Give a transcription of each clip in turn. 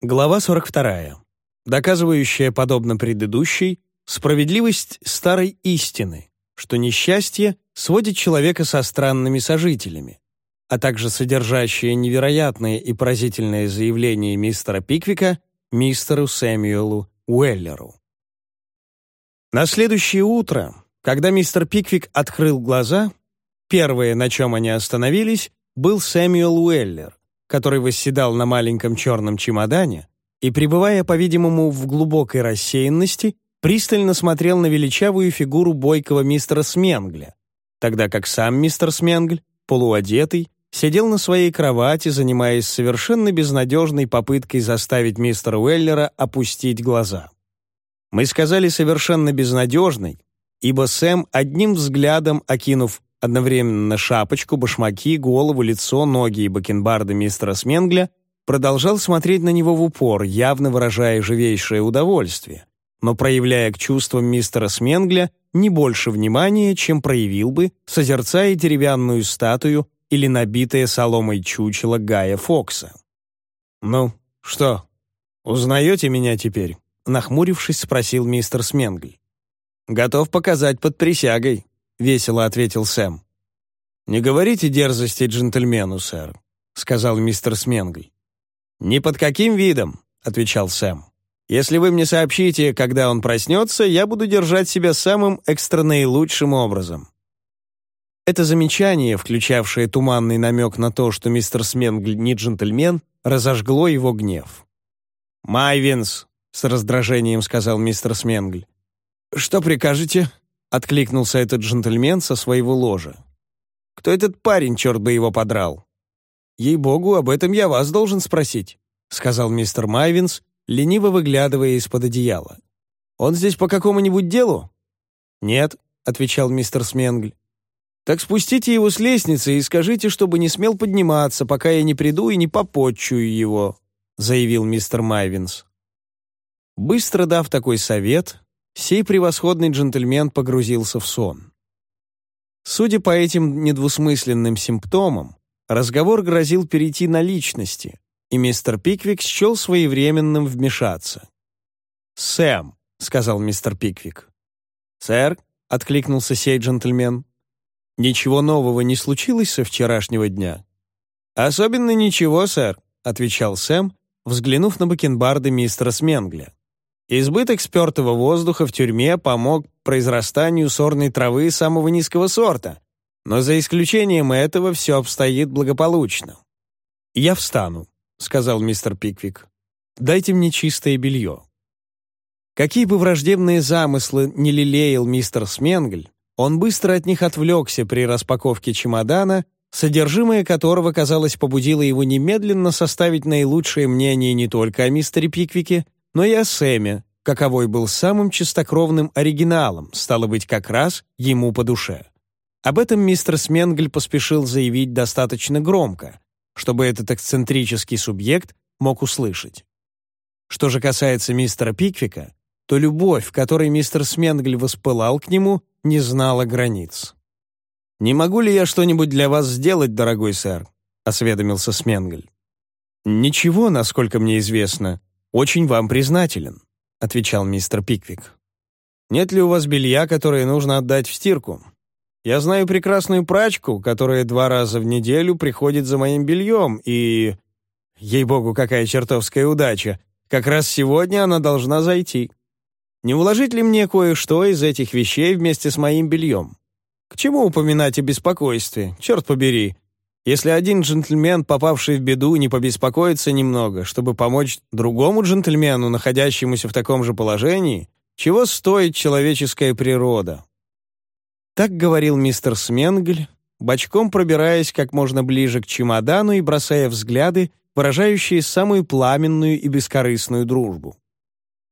Глава 42. Доказывающая, подобно предыдущей, справедливость старой истины, что несчастье сводит человека со странными сожителями, а также содержащее невероятное и поразительное заявление мистера Пиквика мистеру Сэмюэлу Уэллеру. На следующее утро, когда мистер Пиквик открыл глаза, первое, на чем они остановились, был Сэмюэл Уэллер, который восседал на маленьком черном чемодане и, пребывая, по-видимому, в глубокой рассеянности, пристально смотрел на величавую фигуру бойкого мистера Сменгля, тогда как сам мистер Сменгль, полуодетый, сидел на своей кровати, занимаясь совершенно безнадежной попыткой заставить мистера Уэллера опустить глаза. Мы сказали «совершенно безнадежный», ибо Сэм, одним взглядом окинув одновременно шапочку, башмаки, голову, лицо, ноги и бакенбарды мистера Сменгля, продолжал смотреть на него в упор, явно выражая живейшее удовольствие, но проявляя к чувствам мистера Сменгля не больше внимания, чем проявил бы, созерцая деревянную статую или набитое соломой чучело Гая Фокса. «Ну, что, узнаете меня теперь?» нахмурившись, спросил мистер Сменгль. «Готов показать под присягой», — весело ответил Сэм. «Не говорите дерзости джентльмену, сэр», — сказал мистер Сменгль. «Ни под каким видом», — отвечал Сэм. «Если вы мне сообщите, когда он проснется, я буду держать себя самым экстра-наилучшим образом». Это замечание, включавшее туманный намек на то, что мистер Сменгль не джентльмен, разожгло его гнев. «Майвинс», — с раздражением сказал мистер Сменгль. «Что прикажете?» — откликнулся этот джентльмен со своего ложа. «Кто этот парень, черт бы его подрал?» «Ей-богу, об этом я вас должен спросить», — сказал мистер Майвинс, лениво выглядывая из-под одеяла. «Он здесь по какому-нибудь делу?» «Нет», — отвечал мистер Сменгль. «Так спустите его с лестницы и скажите, чтобы не смел подниматься, пока я не приду и не попотчую его», — заявил мистер Майвинс. Быстро дав такой совет, сей превосходный джентльмен погрузился в сон. Судя по этим недвусмысленным симптомам, разговор грозил перейти на личности, и мистер Пиквик счел своевременным вмешаться. «Сэм», — сказал мистер Пиквик. «Сэр», — откликнулся сей джентльмен, «ничего нового не случилось со вчерашнего дня?» «Особенно ничего, сэр», — отвечал Сэм, взглянув на бакенбарды мистера Сменгля. Избыток спертого воздуха в тюрьме помог произрастанию сорной травы самого низкого сорта, но за исключением этого все обстоит благополучно. «Я встану», — сказал мистер Пиквик. «Дайте мне чистое белье». Какие бы враждебные замыслы не лелеял мистер Сменгль, он быстро от них отвлекся при распаковке чемодана, содержимое которого, казалось, побудило его немедленно составить наилучшее мнение не только о мистере Пиквике, но и о Сэме, каковой был самым чистокровным оригиналом, стало быть, как раз ему по душе. Об этом мистер Сменгль поспешил заявить достаточно громко, чтобы этот эксцентрический субъект мог услышать. Что же касается мистера Пиквика, то любовь, которой мистер Сменгль воспылал к нему, не знала границ. «Не могу ли я что-нибудь для вас сделать, дорогой сэр?» — осведомился Сменгль. «Ничего, насколько мне известно», «Очень вам признателен», — отвечал мистер Пиквик. «Нет ли у вас белья, которое нужно отдать в стирку? Я знаю прекрасную прачку, которая два раза в неделю приходит за моим бельем, и... Ей-богу, какая чертовская удача! Как раз сегодня она должна зайти. Не уложить ли мне кое-что из этих вещей вместе с моим бельем? К чему упоминать о беспокойстве? Черт побери, если один джентльмен, попавший в беду, не побеспокоится немного, чтобы помочь другому джентльмену, находящемуся в таком же положении, чего стоит человеческая природа? Так говорил мистер Сменгль, бочком пробираясь как можно ближе к чемодану и бросая взгляды, выражающие самую пламенную и бескорыстную дружбу.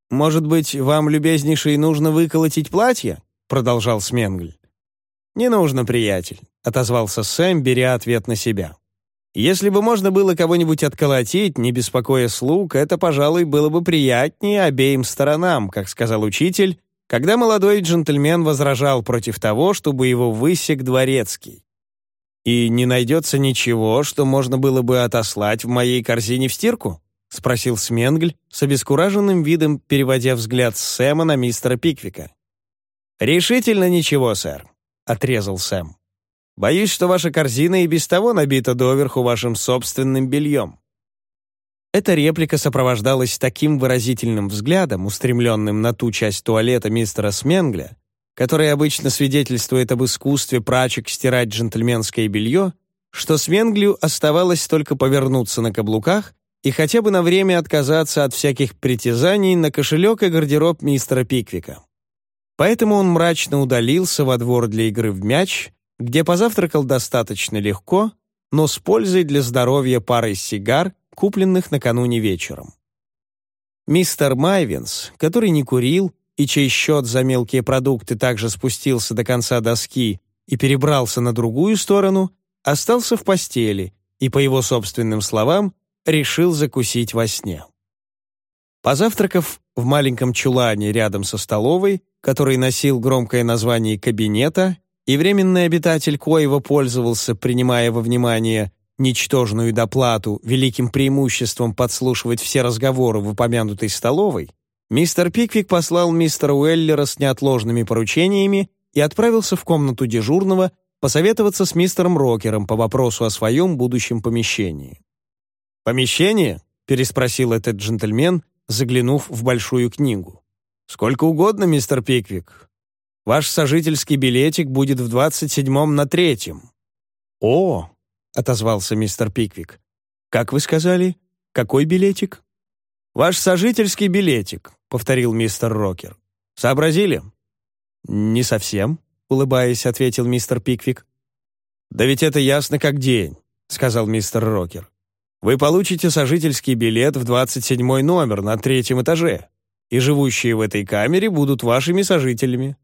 «Может быть, вам, любезнейший, нужно выколотить платье?» — продолжал Сменгль. «Не нужно, приятель отозвался Сэм, беря ответ на себя. Если бы можно было кого-нибудь отколотить, не беспокоя слуг, это, пожалуй, было бы приятнее обеим сторонам, как сказал учитель, когда молодой джентльмен возражал против того, чтобы его высек дворецкий. И не найдется ничего, что можно было бы отослать в моей корзине в стирку? — спросил Сменгль с обескураженным видом, переводя взгляд Сэма на мистера Пиквика. «Решительно ничего, сэр», — отрезал Сэм. «Боюсь, что ваша корзина и без того набита доверху вашим собственным бельем». Эта реплика сопровождалась таким выразительным взглядом, устремленным на ту часть туалета мистера Сменгля, который обычно свидетельствует об искусстве прачек стирать джентльменское белье, что Сменглю оставалось только повернуться на каблуках и хотя бы на время отказаться от всяких притязаний на кошелек и гардероб мистера Пиквика. Поэтому он мрачно удалился во двор для игры в мяч, где позавтракал достаточно легко, но с пользой для здоровья парой сигар, купленных накануне вечером. Мистер Майвинс, который не курил и чей счет за мелкие продукты также спустился до конца доски и перебрался на другую сторону, остался в постели и, по его собственным словам, решил закусить во сне. Позавтракав в маленьком чулане рядом со столовой, который носил громкое название кабинета, и временный обитатель коего пользовался, принимая во внимание ничтожную доплату, великим преимуществом подслушивать все разговоры в упомянутой столовой, мистер Пиквик послал мистера Уэллера с неотложными поручениями и отправился в комнату дежурного посоветоваться с мистером Рокером по вопросу о своем будущем помещении. «Помещение?» — переспросил этот джентльмен, заглянув в большую книгу. «Сколько угодно, мистер Пиквик. Ваш сожительский билетик будет в двадцать седьмом на третьем». «О!» — отозвался мистер Пиквик. «Как вы сказали? Какой билетик?» «Ваш сожительский билетик», — повторил мистер Рокер. «Сообразили?» «Не совсем», — улыбаясь, ответил мистер Пиквик. «Да ведь это ясно как день», — сказал мистер Рокер. Вы получите сожительский билет в 27 номер на третьем этаже, и живущие в этой камере будут вашими сожителями».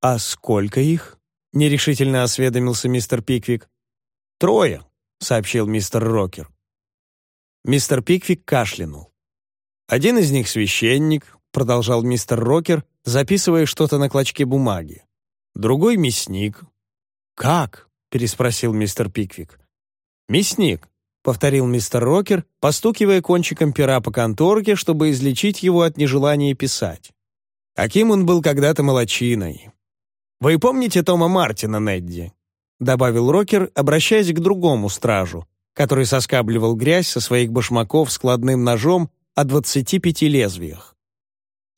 «А сколько их?» — нерешительно осведомился мистер Пиквик. «Трое», — сообщил мистер Рокер. Мистер Пиквик кашлянул. «Один из них священник», — продолжал мистер Рокер, записывая что-то на клочке бумаги. «Другой мясник». «Как?» — переспросил мистер Пиквик. «Мясник», повторил мистер Рокер, постукивая кончиком пера по конторке, чтобы излечить его от нежелания писать. Каким он был когда-то молочиной. «Вы помните Тома Мартина, Недди?» добавил Рокер, обращаясь к другому стражу, который соскабливал грязь со своих башмаков складным ножом о 25 лезвиях.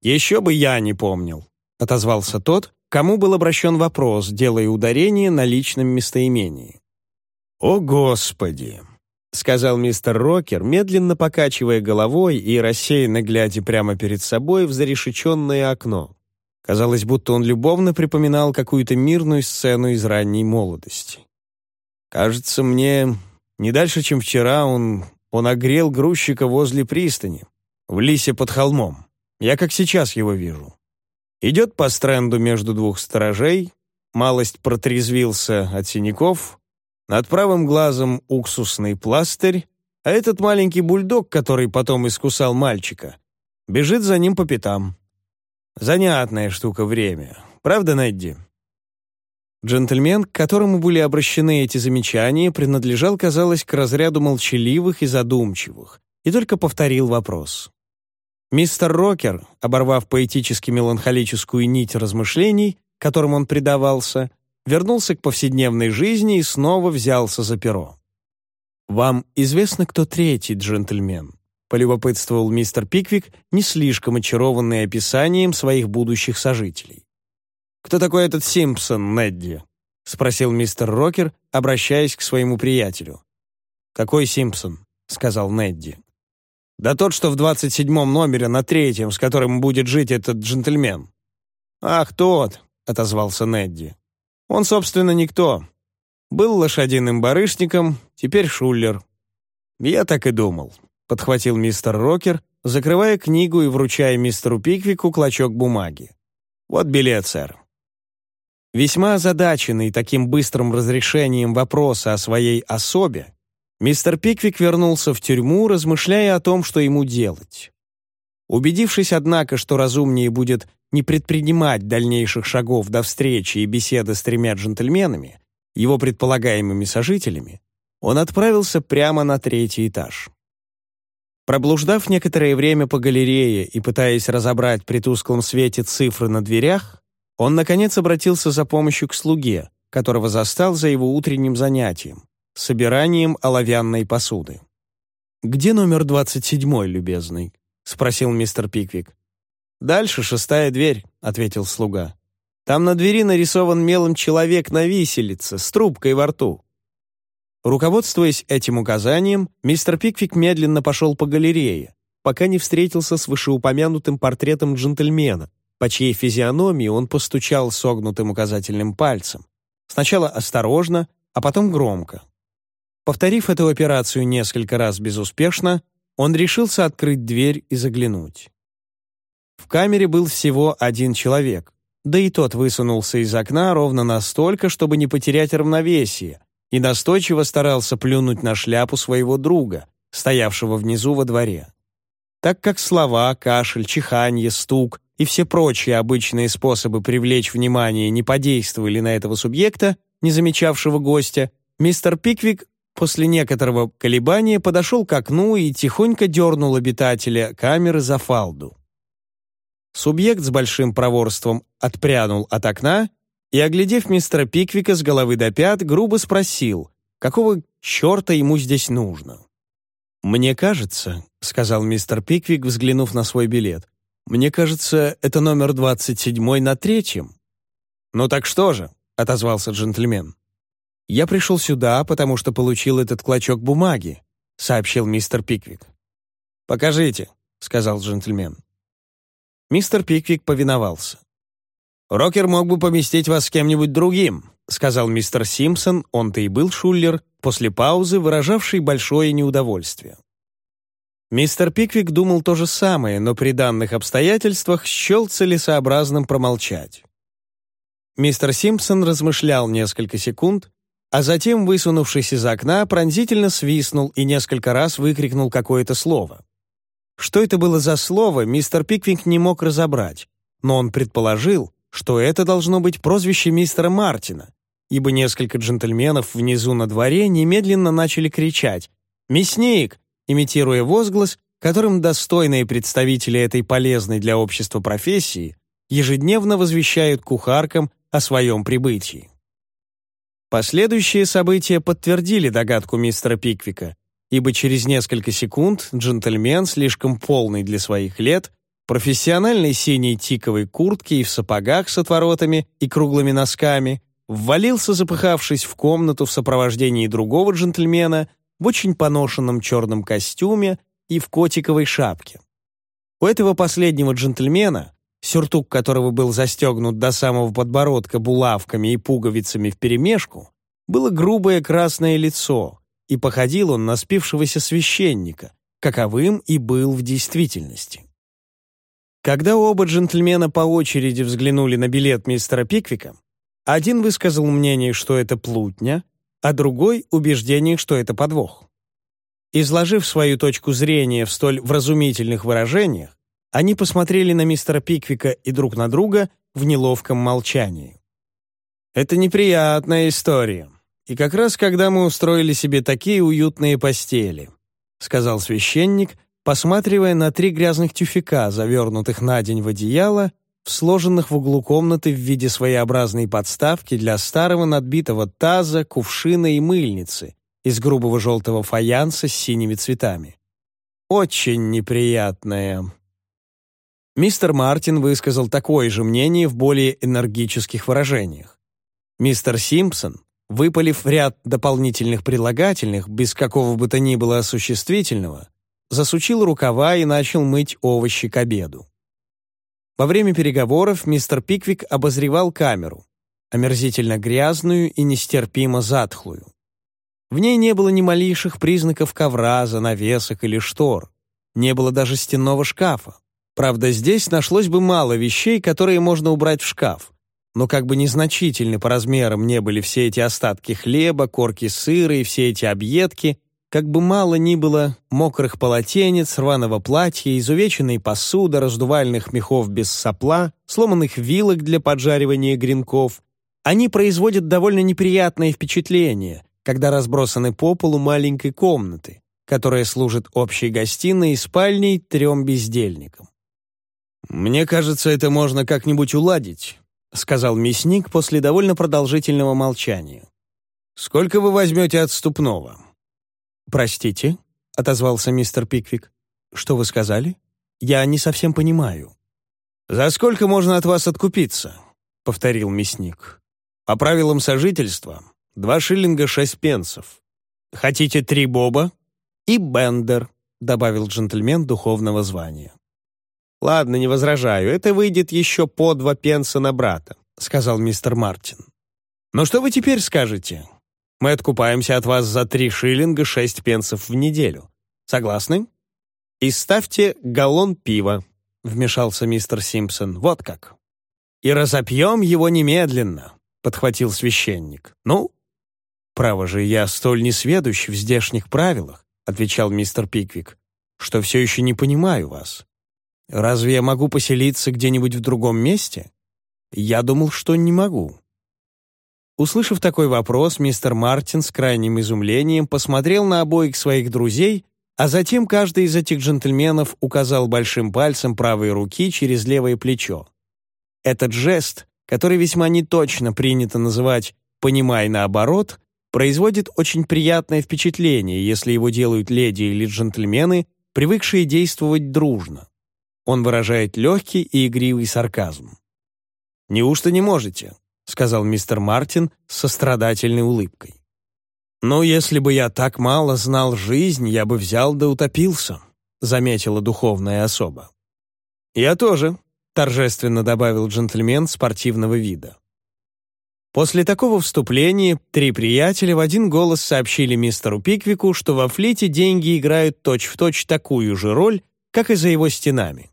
«Еще бы я не помнил», — отозвался тот, кому был обращен вопрос, делая ударение на личном местоимении. «О, Господи!» — сказал мистер Рокер, медленно покачивая головой и рассеянно глядя прямо перед собой в зарешеченное окно. Казалось, будто он любовно припоминал какую-то мирную сцену из ранней молодости. «Кажется, мне не дальше, чем вчера он, он огрел грузчика возле пристани, в лисе под холмом. Я как сейчас его вижу. Идет по стренду между двух сторожей, малость протрезвился от синяков, над правым глазом уксусный пластырь, а этот маленький бульдог, который потом искусал мальчика, бежит за ним по пятам. Занятная штука время. Правда, Недди? Джентльмен, к которому были обращены эти замечания, принадлежал, казалось, к разряду молчаливых и задумчивых, и только повторил вопрос. Мистер Рокер, оборвав поэтически-меланхолическую нить размышлений, которым он предавался, вернулся к повседневной жизни и снова взялся за перо. «Вам известно, кто третий джентльмен?» — полюбопытствовал мистер Пиквик, не слишком очарованный описанием своих будущих сожителей. «Кто такой этот Симпсон, Недди?» — спросил мистер Рокер, обращаясь к своему приятелю. «Какой Симпсон?» — сказал Недди. «Да тот, что в двадцать седьмом номере на третьем, с которым будет жить этот джентльмен». «Ах, тот!» — отозвался Недди. Он, собственно, никто. Был лошадиным барышником, теперь шулер. Я так и думал, подхватил мистер Рокер, закрывая книгу и вручая мистеру Пиквику клочок бумаги. Вот билет, сэр. Весьма озадаченный таким быстрым разрешением вопроса о своей особе, мистер Пиквик вернулся в тюрьму, размышляя о том, что ему делать. Убедившись, однако, что разумнее будет не предпринимать дальнейших шагов до встречи и беседы с тремя джентльменами, его предполагаемыми сожителями, он отправился прямо на третий этаж. Проблуждав некоторое время по галерее и пытаясь разобрать при тусклом свете цифры на дверях, он, наконец, обратился за помощью к слуге, которого застал за его утренним занятием — собиранием оловянной посуды. «Где номер двадцать седьмой, любезный?» — спросил мистер Пиквик. «Дальше шестая дверь», — ответил слуга. «Там на двери нарисован мелом человек на виселице с трубкой во рту. Руководствуясь этим указанием, мистер Пиквик медленно пошел по галерее, пока не встретился с вышеупомянутым портретом джентльмена, по чьей физиономии он постучал согнутым указательным пальцем. Сначала осторожно, а потом громко. Повторив эту операцию несколько раз безуспешно, он решился открыть дверь и заглянуть. В камере был всего один человек, да и тот высунулся из окна ровно настолько, чтобы не потерять равновесие, и настойчиво старался плюнуть на шляпу своего друга, стоявшего внизу во дворе. Так как слова, кашель, чиханье, стук и все прочие обычные способы привлечь внимание не подействовали на этого субъекта, не замечавшего гостя, мистер Пиквик после некоторого колебания подошел к окну и тихонько дернул обитателя камеры за фалду. Субъект с большим проворством отпрянул от окна и, оглядев мистера Пиквика с головы до пят, грубо спросил, какого черта ему здесь нужно. «Мне кажется», — сказал мистер Пиквик, взглянув на свой билет, «мне кажется, это номер 27 на третьем». «Ну так что же?» — отозвался джентльмен. «Я пришел сюда, потому что получил этот клочок бумаги», — сообщил мистер Пиквик. «Покажите», — сказал джентльмен. Мистер Пиквик повиновался. «Рокер мог бы поместить вас с кем-нибудь другим», сказал мистер Симпсон, он-то и был Шуллер, после паузы, выражавший большое неудовольствие. Мистер Пиквик думал то же самое, но при данных обстоятельствах счел целесообразным промолчать. Мистер Симпсон размышлял несколько секунд, а затем, высунувшись из окна, пронзительно свистнул и несколько раз выкрикнул какое-то слово. Что это было за слово, мистер Пиквик не мог разобрать, но он предположил, что это должно быть прозвище мистера Мартина, ибо несколько джентльменов внизу на дворе немедленно начали кричать «Мясник!», имитируя возглас, которым достойные представители этой полезной для общества профессии ежедневно возвещают кухаркам о своем прибытии. Последующие события подтвердили догадку мистера Пиквика, ибо через несколько секунд джентльмен, слишком полный для своих лет, профессиональной синей тиковой куртке и в сапогах с отворотами и круглыми носками, ввалился, запыхавшись в комнату в сопровождении другого джентльмена в очень поношенном черном костюме и в котиковой шапке. У этого последнего джентльмена, сюртук которого был застегнут до самого подбородка булавками и пуговицами вперемешку, было грубое красное лицо, и походил он на спившегося священника, каковым и был в действительности. Когда оба джентльмена по очереди взглянули на билет мистера Пиквика, один высказал мнение, что это плутня, а другой — убеждение, что это подвох. Изложив свою точку зрения в столь вразумительных выражениях, они посмотрели на мистера Пиквика и друг на друга в неловком молчании. «Это неприятная история. И как раз когда мы устроили себе такие уютные постели», — сказал священник, посматривая на три грязных тюфяка, завернутых на день в одеяло, сложенных в углу комнаты в виде своеобразной подставки для старого надбитого таза, кувшина и мыльницы из грубого желтого фаянса с синими цветами. Очень неприятное. Мистер Мартин высказал такое же мнение в более энергических выражениях. Мистер Симпсон, выпалив ряд дополнительных прилагательных без какого бы то ни было осуществительного, засучил рукава и начал мыть овощи к обеду. Во время переговоров мистер Пиквик обозревал камеру, омерзительно грязную и нестерпимо затхлую. В ней не было ни малейших признаков ковра, занавесок или штор. Не было даже стенного шкафа. Правда, здесь нашлось бы мало вещей, которые можно убрать в шкаф. Но как бы незначительны по размерам не были все эти остатки хлеба, корки сыра и все эти объедки, как бы мало ни было мокрых полотенец, рваного платья, изувеченной посуды, раздувальных мехов без сопла, сломанных вилок для поджаривания гренков, они производят довольно неприятное впечатление, когда разбросаны по полу маленькой комнаты, которая служит общей гостиной и спальней трем бездельникам. «Мне кажется, это можно как-нибудь уладить», — сказал мясник после довольно продолжительного молчания. «Сколько вы возьмете отступного?» «Простите», — отозвался мистер Пиквик. «Что вы сказали? Я не совсем понимаю». «За сколько можно от вас откупиться?» — повторил мясник. «По правилам сожительства — два шиллинга шесть пенсов. Хотите три боба?» «И бендер», — добавил джентльмен духовного звания. «Ладно, не возражаю, это выйдет еще по два пенса на брата», — сказал мистер Мартин. «Но что вы теперь скажете? Мы откупаемся от вас за три шиллинга шесть пенсов в неделю. Согласны?» «И ставьте галлон пива», — вмешался мистер Симпсон. «Вот как». «И разопьем его немедленно», — подхватил священник. «Ну?» «Право же, я столь несведущ в здешних правилах», — отвечал мистер Пиквик, «что все еще не понимаю вас. Разве я могу поселиться где-нибудь в другом месте? Я думал, что не могу». Услышав такой вопрос, мистер Мартин с крайним изумлением посмотрел на обоих своих друзей, а затем каждый из этих джентльменов указал большим пальцем правой руки через левое плечо. Этот жест, который весьма неточно принято называть «понимай наоборот», производит очень приятное впечатление, если его делают леди или джентльмены, привыкшие действовать дружно. Он выражает легкий и игривый сарказм. «Неужто не можете?» — сказал мистер Мартин с сострадательной улыбкой. «Ну, если бы я так мало знал жизнь, я бы взял да утопился», — заметила духовная особа. «Я тоже», — торжественно добавил джентльмен спортивного вида. После такого вступления три приятеля в один голос сообщили мистеру Пиквику, что во флите деньги играют точь-в-точь точь такую же роль, как и за его стенами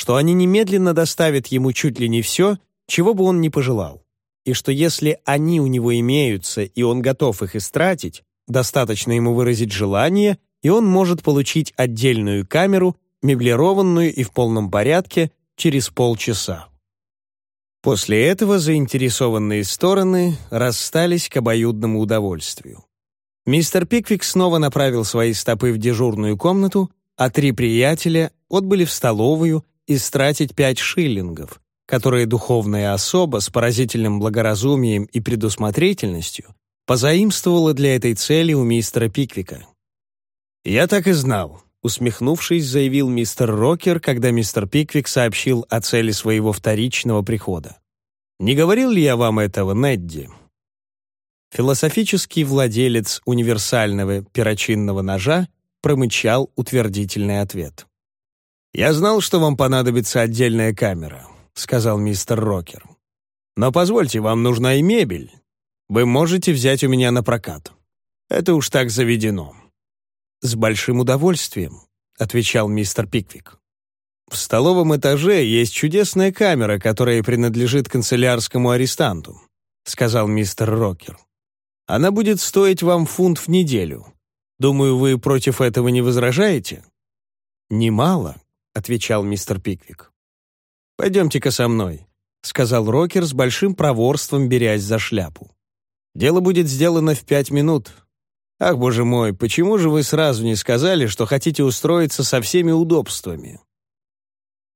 что они немедленно доставят ему чуть ли не все, чего бы он ни пожелал, и что если они у него имеются, и он готов их истратить, достаточно ему выразить желание, и он может получить отдельную камеру, меблированную и в полном порядке, через полчаса. После этого заинтересованные стороны расстались к обоюдному удовольствию. Мистер Пиквик снова направил свои стопы в дежурную комнату, а три приятеля отбыли в столовую, истратить пять шиллингов, которые духовная особа с поразительным благоразумием и предусмотрительностью позаимствовала для этой цели у мистера Пиквика. «Я так и знал», — усмехнувшись, заявил мистер Рокер, когда мистер Пиквик сообщил о цели своего вторичного прихода. «Не говорил ли я вам этого, Недди?» Философический владелец универсального перочинного ножа промычал утвердительный ответ. «Я знал, что вам понадобится отдельная камера», — сказал мистер Рокер. «Но позвольте, вам нужна и мебель. Вы можете взять у меня на прокат. Это уж так заведено». «С большим удовольствием», — отвечал мистер Пиквик. «В столовом этаже есть чудесная камера, которая принадлежит канцелярскому арестанту», — сказал мистер Рокер. «Она будет стоить вам фунт в неделю. Думаю, вы против этого не возражаете?» «Немало», — отвечал мистер Пиквик. «Пойдемте-ка со мной», — сказал Рокер с большим проворством, берясь за шляпу. «Дело будет сделано в пять минут. Ах, боже мой, почему же вы сразу не сказали, что хотите устроиться со всеми удобствами?»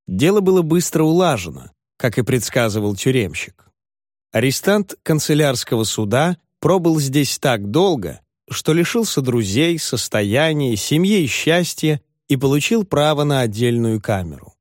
Дело было быстро улажено, как и предсказывал тюремщик. Арестант канцелярского суда пробыл здесь так долго, что лишился друзей, состояния, семьи и счастья и получил право на отдельную камеру.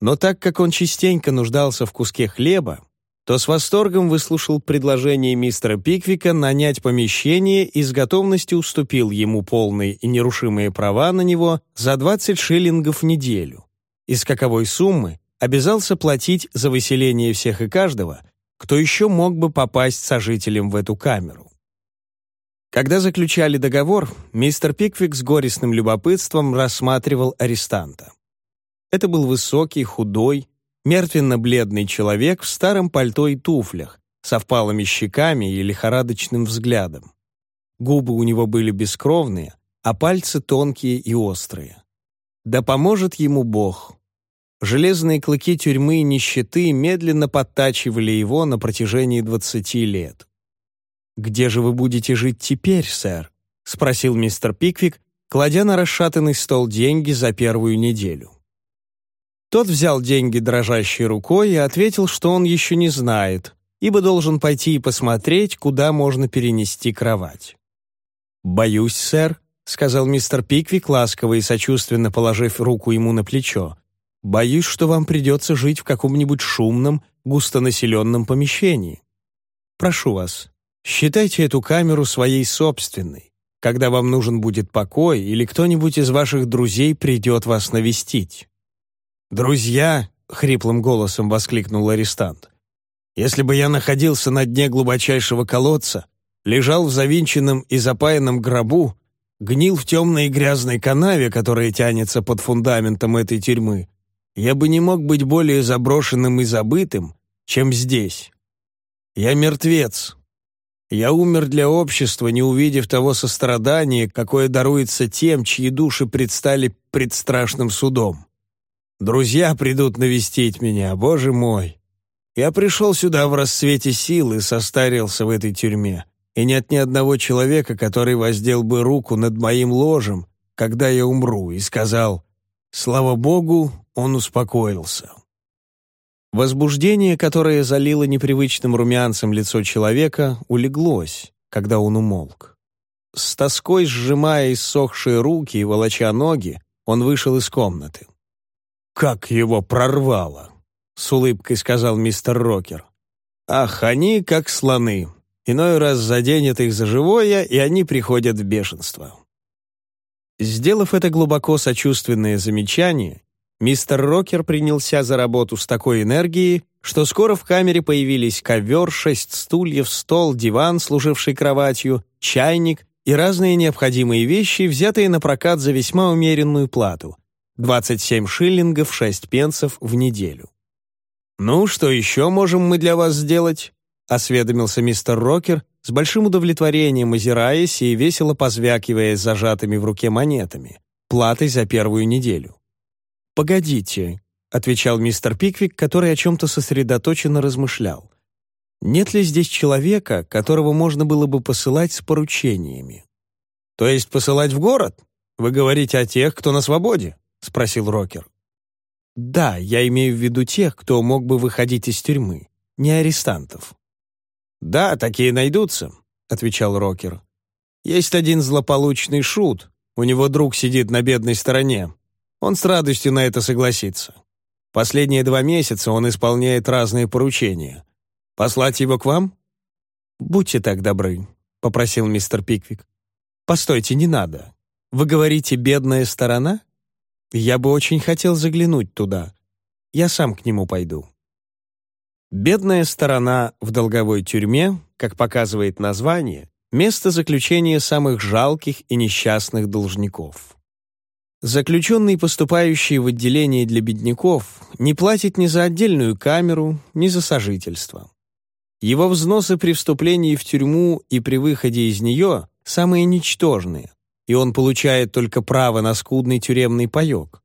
Но так как он частенько нуждался в куске хлеба, то с восторгом выслушал предложение мистера Пиквика нанять помещение и с готовностью уступил ему полные и нерушимые права на него за 20 шиллингов в неделю, из каковой суммы обязался платить за выселение всех и каждого, кто еще мог бы попасть сожителем в эту камеру. Когда заключали договор, мистер Пиквик с горестным любопытством рассматривал арестанта. Это был высокий, худой, мертвенно-бледный человек в старом пальто и туфлях, со впалыми щеками и лихорадочным взглядом. Губы у него были бескровные, а пальцы тонкие и острые. Да поможет ему Бог. Железные клыки тюрьмы и нищеты медленно подтачивали его на протяжении двадцати лет. «Где же вы будете жить теперь, сэр?» — спросил мистер Пиквик, кладя на расшатанный стол деньги за первую неделю. Тот взял деньги дрожащей рукой и ответил, что он еще не знает, ибо должен пойти и посмотреть, куда можно перенести кровать. «Боюсь, сэр», — сказал мистер Пиквик, ласково и сочувственно положив руку ему на плечо, «боюсь, что вам придется жить в каком-нибудь шумном, густонаселенном помещении. Прошу вас, считайте эту камеру своей собственной, когда вам нужен будет покой или кто-нибудь из ваших друзей придет вас навестить». «Друзья!» — хриплым голосом воскликнул арестант. «Если бы я находился на дне глубочайшего колодца, лежал в завинченном и запаянном гробу, гнил в темной и грязной канаве, которая тянется под фундаментом этой тюрьмы, я бы не мог быть более заброшенным и забытым, чем здесь. Я мертвец. Я умер для общества, не увидев того сострадания, какое даруется тем, чьи души предстали пред страшным судом. Друзья придут навестить меня, боже мой. Я пришел сюда в расцвете сил и состарился в этой тюрьме, и нет ни одного человека, который воздел бы руку над моим ложем, когда я умру, и сказал «Слава Богу, он успокоился». Возбуждение, которое залило непривычным румянцем лицо человека, улеглось, когда он умолк. С тоской сжимая иссохшие руки и волоча ноги, он вышел из комнаты. «Как его прорвало!» — с улыбкой сказал мистер Рокер. «Ах, они как слоны. Иной раз заденет их за живое, и они приходят в бешенство». Сделав это глубоко сочувственное замечание, мистер Рокер принялся за работу с такой энергией, что скоро в камере появились ковер, шесть стульев, стол, диван, служивший кроватью, чайник и разные необходимые вещи, взятые на прокат за весьма умеренную плату, 27 шиллингов 6 пенсов в неделю. «Ну, что еще можем мы для вас сделать?» — осведомился мистер Рокер, с большим удовлетворением озираясь и весело позвякивая зажатыми в руке монетами, платой за первую неделю. «Погодите», — отвечал мистер Пиквик, который о чем-то сосредоточенно размышлял. «Нет ли здесь человека, которого можно было бы посылать с поручениями?» «То есть посылать в город? Вы говорите о тех, кто на свободе?» — спросил Рокер. «Да, я имею в виду тех, кто мог бы выходить из тюрьмы, не арестантов». «Да, такие найдутся», — отвечал Рокер. «Есть один злополучный шут, у него друг сидит на бедной стороне. Он с радостью на это согласится. Последние два месяца он исполняет разные поручения. Послать его к вам?» «Будьте так добры», — попросил мистер Пиквик. «Постойте, не надо. Вы говорите «бедная сторона»?» Я бы очень хотел заглянуть туда. Я сам к нему пойду. Бедная сторона в долговой тюрьме, как показывает название, место заключения самых жалких и несчастных должников. Заключенный, поступающий в отделение для бедняков, не платит ни за отдельную камеру, ни за сожительство. Его взносы при вступлении в тюрьму и при выходе из нее самые ничтожные, и он получает только право на скудный тюремный паек.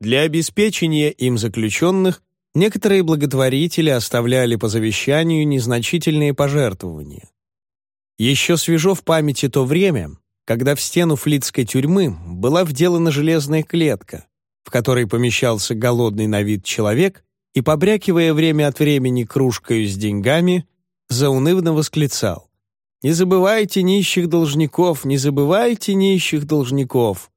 Для обеспечения им заключенных некоторые благотворители оставляли по завещанию незначительные пожертвования. Еще свежо в памяти то время, когда в стену флицкой тюрьмы была вделана железная клетка, в которой помещался голодный на вид человек и, побрякивая время от времени кружкой с деньгами, заунывно восклицал не забывайте нищих должников, не забывайте нищих должников.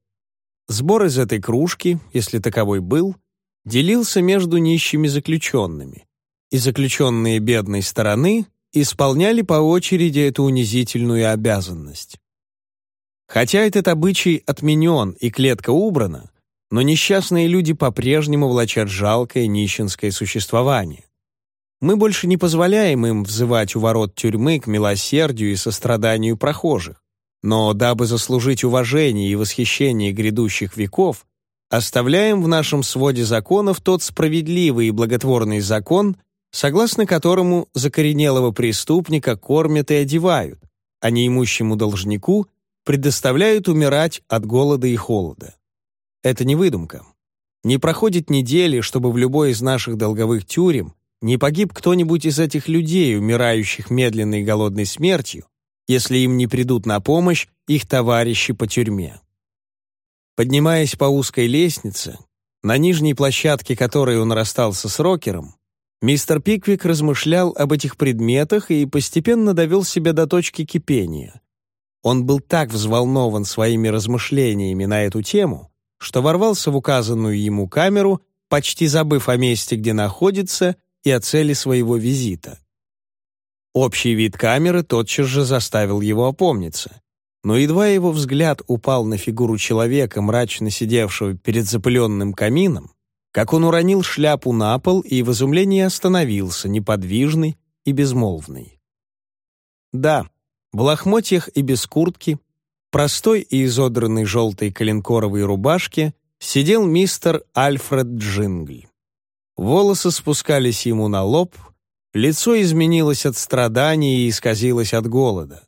Сбор из этой кружки, если таковой был, делился между нищими заключенными, и заключенные бедной стороны исполняли по очереди эту унизительную обязанность. Хотя этот обычай отменен и клетка убрана, но несчастные люди по-прежнему влачат жалкое нищенское существование. Мы больше не позволяем им взывать у ворот тюрьмы к милосердию и состраданию прохожих. Но дабы заслужить уважение и восхищение грядущих веков, оставляем в нашем своде законов тот справедливый и благотворный закон, согласно которому закоренелого преступника кормят и одевают, а неимущему должнику предоставляют умирать от голода и холода. Это не выдумка. Не проходит недели, чтобы в любой из наших долговых тюрем не погиб кто-нибудь из этих людей, умирающих медленной и голодной смертью, если им не придут на помощь их товарищи по тюрьме. Поднимаясь по узкой лестнице, на нижней площадке которой он расстался с рокером, мистер Пиквик размышлял об этих предметах и постепенно довел себя до точки кипения. Он был так взволнован своими размышлениями на эту тему, что ворвался в указанную ему камеру, почти забыв о месте, где находится, и о цели своего визита. Общий вид камеры тотчас же заставил его опомниться. Но едва его взгляд упал на фигуру человека, мрачно сидевшего перед запыленным камином, как он уронил шляпу на пол и в изумлении остановился, неподвижный и безмолвный. Да, в лохмотьях и без куртки, простой и изодранной желтой коленкоровой рубашке сидел мистер Альфред Джингль. Волосы спускались ему на лоб, лицо изменилось от страданий и исказилось от голода.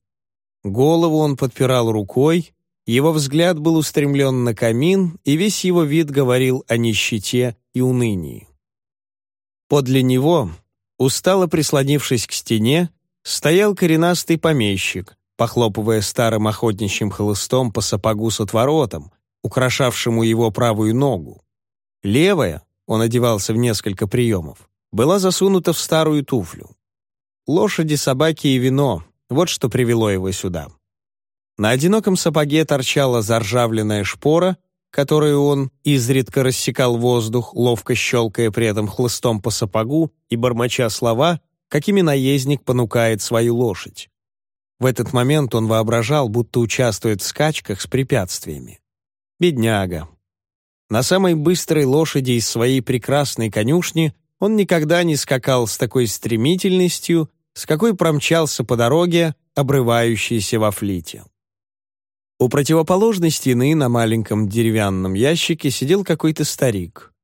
Голову он подпирал рукой, его взгляд был устремлен на камин, и весь его вид говорил о нищете и унынии. Подле него, устало прислонившись к стене, стоял коренастый помещик, похлопывая старым охотничьим хлыстом по сапогу с отворотом, украшавшему его правую ногу. Левая, он одевался в несколько приемов, была засунута в старую туфлю. Лошади, собаки и вино вот что привело его сюда. На одиноком сапоге торчала заржавленная шпора, которую он изредка рассекал воздух, ловко щелкая при этом хлыстом по сапогу и бормоча слова, какими наездник понукает свою лошадь. В этот момент он воображал, будто участвует в скачках с препятствиями. Бедняга. На самой быстрой лошади из своей прекрасной конюшни он никогда не скакал с такой стремительностью с какой промчался по дороге, обрывающейся во флите. У противоположной стены на маленьком деревянном ящике сидел какой-то старик.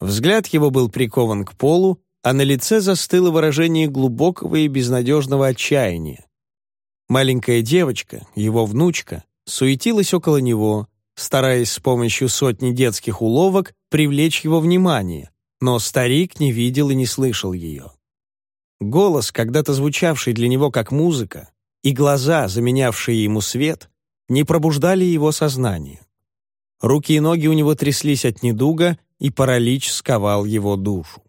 Взгляд его был прикован к полу, а на лице застыло выражение глубокого и безнадежного отчаяния. Маленькая девочка, его внучка, суетилась около него, стараясь с помощью сотни детских уловок привлечь его внимание, но старик не видел и не слышал ее. Голос, когда-то звучавший для него как музыка, и глаза, заменявшие ему свет, не пробуждали его сознание. Руки и ноги у него тряслись от недуга, и паралич сковал его душу.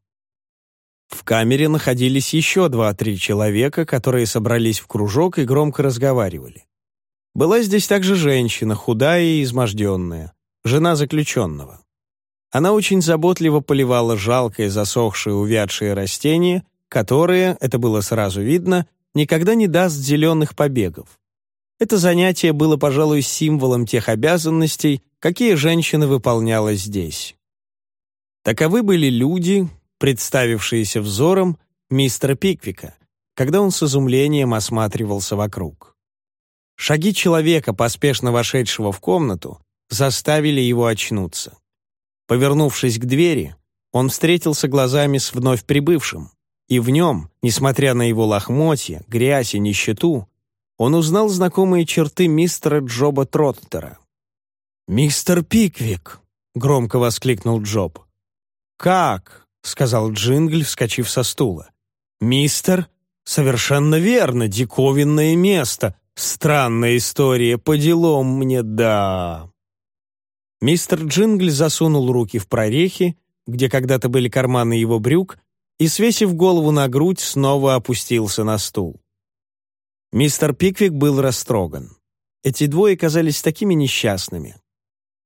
В камере находились еще два-три человека, которые собрались в кружок и громко разговаривали. Была здесь также женщина, худая и изможденная, жена заключенного. Она очень заботливо поливала жалкое, засохшее, увядшее растение которое, это было сразу видно, никогда не даст зеленых побегов. Это занятие было, пожалуй, символом тех обязанностей, какие женщина выполняла здесь. Таковы были люди, представившиеся взором мистера Пиквика, когда он с изумлением осматривался вокруг. Шаги человека, поспешно вошедшего в комнату, заставили его очнуться. Повернувшись к двери, он встретился глазами с вновь прибывшим. И в нем, несмотря на его лохмотья, грязь и нищету, он узнал знакомые черты мистера Джоба Троттера. «Мистер Пиквик!» — громко воскликнул Джоб. «Как?» — сказал Джингль, вскочив со стула. «Мистер? Совершенно верно, диковинное место. Странная история, по делам мне, да». Мистер Джингль засунул руки в прорехи, где когда-то были карманы его брюк, и, свесив голову на грудь, снова опустился на стул. Мистер Пиквик был растроган. Эти двое казались такими несчастными.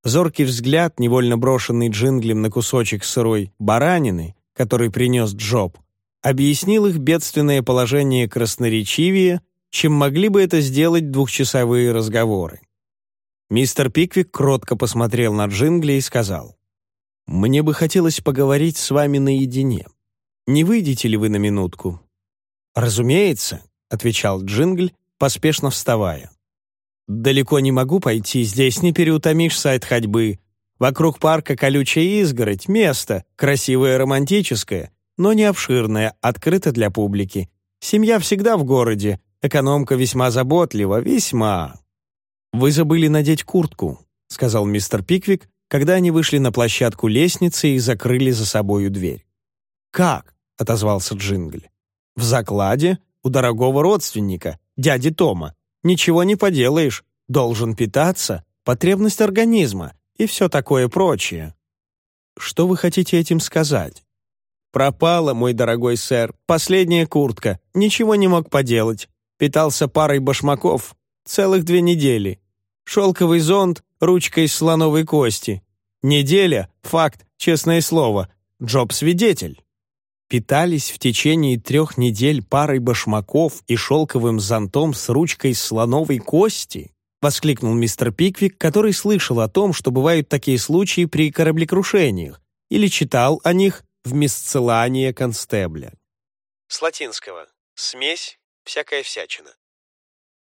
Зоркий взгляд, невольно брошенный джинглем на кусочек сырой баранины, который принес Джоб, объяснил их бедственное положение красноречивее, чем могли бы это сделать двухчасовые разговоры. Мистер Пиквик кротко посмотрел на Джингли и сказал, «Мне бы хотелось поговорить с вами наедине. Не выйдете ли вы на минутку?» «Разумеется», — отвечал Джингль, поспешно вставая. «Далеко не могу пойти, здесь не переутомишься от ходьбы. Вокруг парка колючая изгородь, место, красивое романтическое, но не обширное, открыто для публики. Семья всегда в городе, экономка весьма заботлива, весьма». «Вы забыли надеть куртку», — сказал мистер Пиквик, когда они вышли на площадку лестницы и закрыли за собою дверь. «Как? — отозвался Джингль. «В закладе у дорогого родственника, дяди Тома. Ничего не поделаешь, должен питаться, потребность организма. и все такое прочее. Что вы хотите этим сказать? Пропала, мой дорогой сэр, последняя куртка, ничего не мог поделать. Питался парой башмаков целых две недели. Шелковый зонт, ручка из слоновой кости. Неделя, факт, честное слово, Джоб свидетель. Питались в течение трех недель парой башмаков и шелковым зонтом с ручкой слоновой кости? — воскликнул мистер Пиквик, который слышал о том, что бывают такие случаи при кораблекрушениях, или читал о них в мисцеллании констебля. С латинского «смесь, всякая всячина».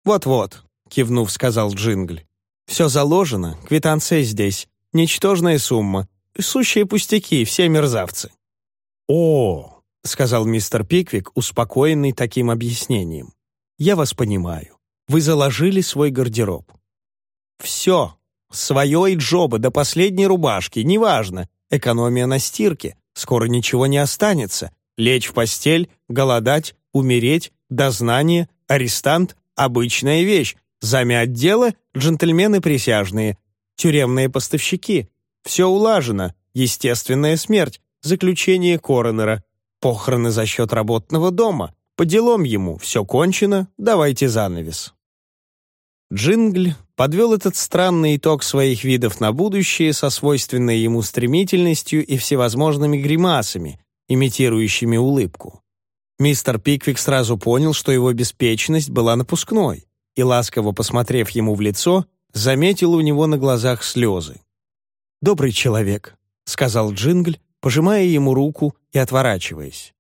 «Вот-вот», — кивнув, сказал Джингль. «Все заложено, квитанция здесь, ничтожная сумма, сущие пустяки, все мерзавцы». «О», — сказал мистер Пиквик, успокоенный таким объяснением, «я вас понимаю. Вы заложили свой гардероб. Все, свое и джоба до последней рубашки, неважно, экономия на стирке, скоро ничего не останется. Лечь в постель, голодать, умереть, дознание, арестант — обычная вещь, замять дело — джентльмены присяжные, тюремные поставщики. Все улажено, естественная смерть, заключение коронера, похороны за счет работного дома, по делам ему все кончено, давайте занавес. Джингль подвел этот странный итог своих видов на будущее со свойственной ему стремительностью и всевозможными гримасами, имитирующими улыбку. Мистер Пиквик сразу понял, что его беспечность была напускной, и, ласково посмотрев ему в лицо, заметил у него на глазах слезы. «Добрый человек», — сказал Джингль, пожимая ему руку и отворачиваясь.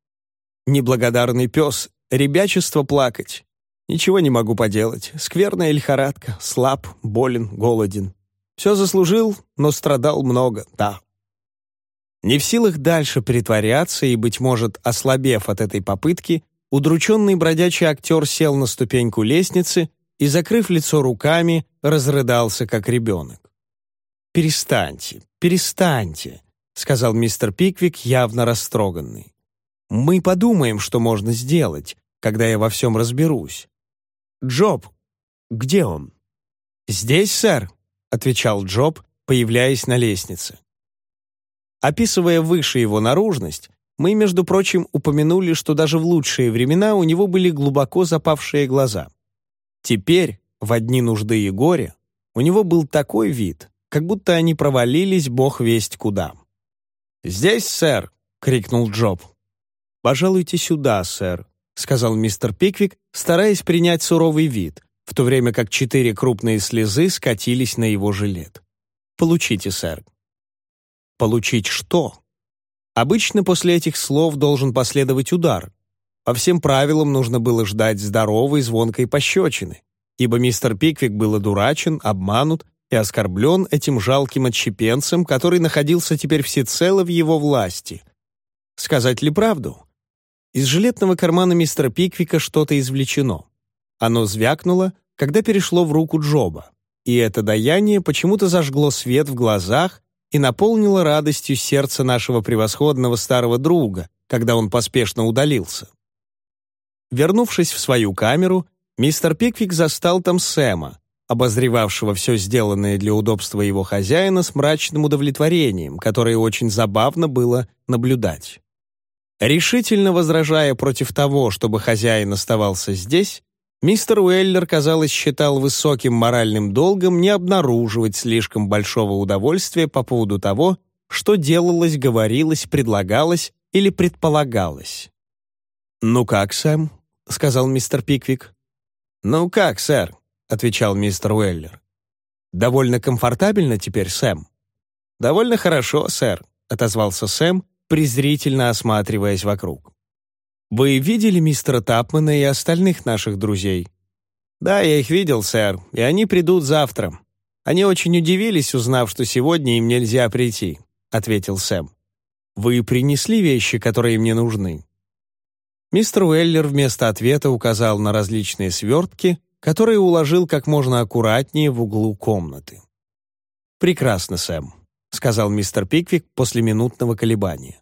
Неблагодарный пес, ребячество плакать. Ничего не могу поделать. Скверная лихорадка, слаб, болен, голоден. Все заслужил, но страдал много, да. Не в силах дальше притворяться и, быть может, ослабев от этой попытки, удрученный бродячий актер сел на ступеньку лестницы и, закрыв лицо руками, разрыдался, как ребенок. «Перестаньте, перестаньте», — сказал мистер Пиквик, явно растроганный. Мы подумаем, что можно сделать, когда я во всем разберусь. Джоб, где он? Здесь, сэр, отвечал Джоб, появляясь на лестнице. Описывая выше его наружность, мы, между прочим, упомянули, что даже в лучшие времена у него были глубоко запавшие глаза. Теперь, в одни нужды и горе, у него был такой вид, как будто они провалились бог весть куда. «Здесь, сэр!» — крикнул Джоб. «Пожалуйте сюда, сэр», — сказал мистер Пиквик, стараясь принять суровый вид, в то время как четыре крупные слезы скатились на его жилет. «Получите, сэр». «Получить что?» Обычно после этих слов должен последовать удар. По всем правилам нужно было ждать здоровой звонкой пощечины, ибо мистер Пиквик был одурачен, обманут и оскорблен этим жалким отщепенцем, который находился теперь всецело в его власти. Сказать ли правду? Из жилетного кармана мистера Пиквика что-то извлечено. Оно звякнуло, когда перешло в руку Джоба, и это даяние почему-то зажгло свет в глазах и наполнило радостью сердце нашего превосходного старого друга, когда он поспешно удалился. Вернувшись в свою камеру, мистер Пиквик застал там Сэма, обозревавшего все сделанное для удобства его хозяина с мрачным удовлетворением, которое очень забавно было наблюдать. Решительно возражая против того, чтобы хозяин оставался здесь, мистер Уэллер, казалось, считал высоким моральным долгом не обнаруживать слишком большого удовольствия по поводу того, что делалось, говорилось, предлагалось или предполагалось. «Ну как, Сэм?» — сказал мистер Пиквик. «Ну как, сэр?» — отвечал мистер Уэллер. «Довольно комфортабельно теперь, Сэм?» «Довольно хорошо, сэр», — отозвался Сэм, презрительно осматриваясь вокруг. «Вы видели мистера Тапмана и остальных наших друзей?» «Да, я их видел, сэр, и они придут завтра. Они очень удивились, узнав, что сегодня им нельзя прийти», — ответил Сэм. «Вы принесли вещи, которые мне нужны?» Мистер Уэллер вместо ответа указал на различные свертки, которые уложил как можно аккуратнее в углу комнаты. «Прекрасно, Сэм», — сказал мистер Пиквик после минутного колебания.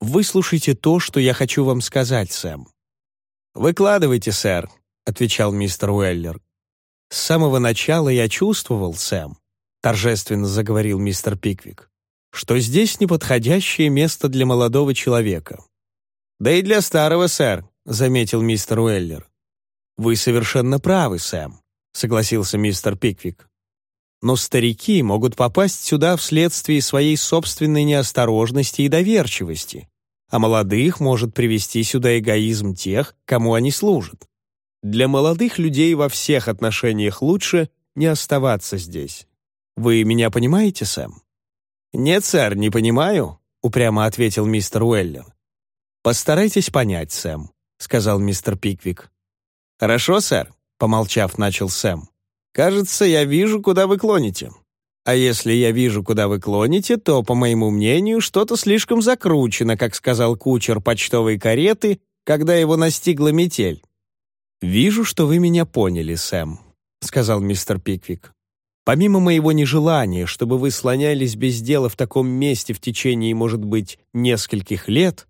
Выслушайте то, что я хочу вам сказать, Сэм». «Выкладывайте, сэр», — отвечал мистер Уэллер. «С самого начала я чувствовал, Сэм, торжественно заговорил мистер Пиквик, что здесь неподходящее место для молодого человека. «Да и для старого, сэр», — заметил мистер Уэллер. «Вы совершенно правы, Сэм», — согласился мистер Пиквик. «Но старики могут попасть сюда вследствие своей собственной неосторожности и доверчивости, а молодых может привести сюда эгоизм тех, кому они служат. Для молодых людей во всех отношениях лучше не оставаться здесь. Вы меня понимаете, Сэм?» «Нет, сэр, не понимаю», — упрямо ответил мистер Уэллер. «Постарайтесь понять, Сэм», — сказал мистер Пиквик. «Хорошо, сэр», — помолчав, начал Сэм. «Кажется, я вижу, куда вы клоните. А если я вижу, куда вы клоните, то, по моему мнению, что-то слишком закручено, как сказал кучер почтовой кареты, когда его настигла метель». «Вижу, что вы меня поняли, Сэм», — сказал мистер Пиквик. Помимо моего нежелания, чтобы вы слонялись без дела в таком месте в течение, может быть, нескольких лет,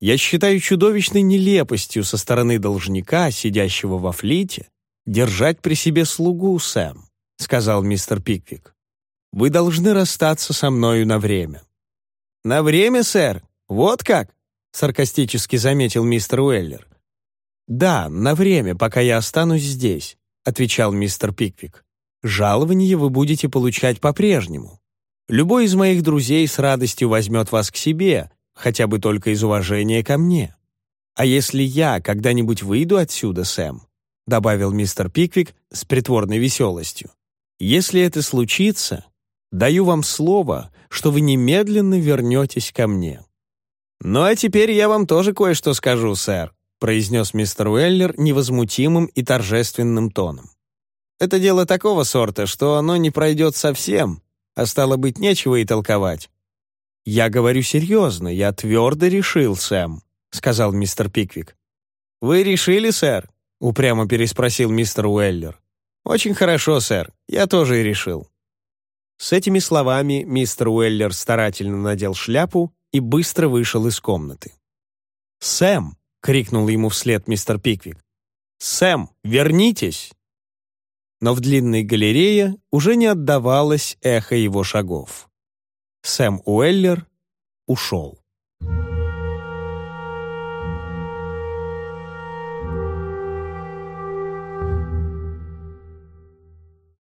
я считаю чудовищной нелепостью со стороны должника, сидящего во флите, держать при себе слугу, Сэм, — сказал мистер Пиквик. Вы должны расстаться со мною на время. «На время, сэр? Вот как?» — саркастически заметил мистер Уэллер. «Да, на время, пока я останусь здесь», — отвечал мистер Пиквик. Жалование вы будете получать по-прежнему. Любой из моих друзей с радостью возьмет вас к себе, хотя бы только из уважения ко мне. А если я когда-нибудь выйду отсюда, Сэм, добавил мистер Пиквик с притворной веселостью, если это случится, даю вам слово, что вы немедленно вернетесь ко мне. «Ну а теперь я вам тоже кое-что скажу, сэр», произнес мистер Уэллер невозмутимым и торжественным тоном. Это дело такого сорта, что оно не пройдет совсем, а стало быть, нечего и толковать. «Я говорю серьезно, я твердо решил, Сэм», — сказал мистер Пиквик. «Вы решили, сэр?» — упрямо переспросил мистер Уэллер. «Очень хорошо, сэр, я тоже и решил». С этими словами мистер Уэллер старательно надел шляпу и быстро вышел из комнаты. «Сэм!» — крикнул ему вслед мистер Пиквик. «Сэм, вернитесь!» но в длинной галерее уже не отдавалось эхо его шагов. Сэм Уэллер ушел.